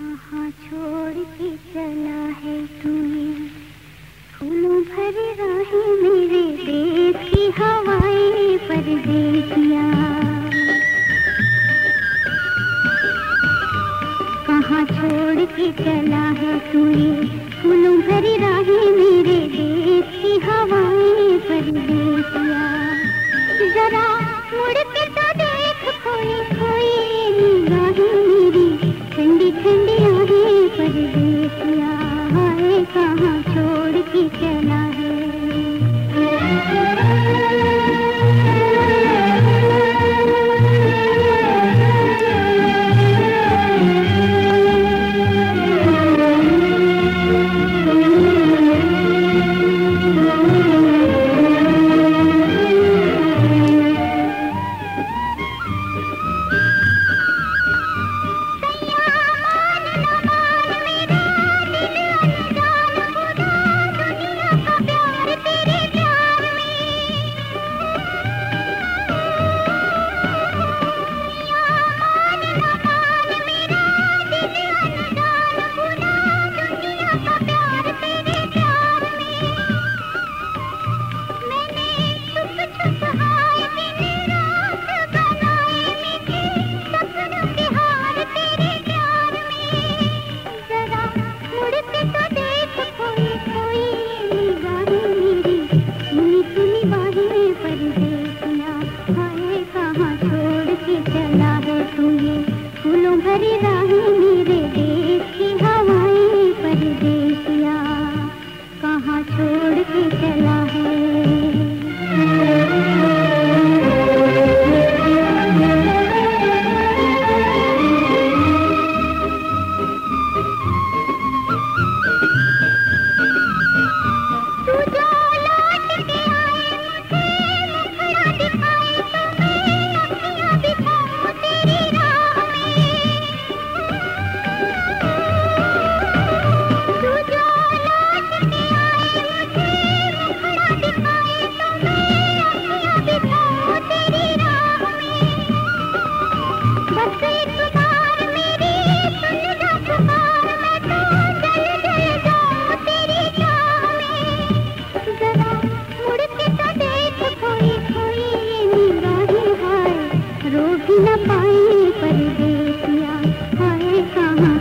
कहाँ छोड़ के चला है तूने? फूलों भरी राहें मेरे देश की हवाएँ परदेसिया। कहाँ छोड़ के चला है तूने? फूलों भरी राहें मेरे देश की हवाएँ परदेसिया। जरा भरी राहें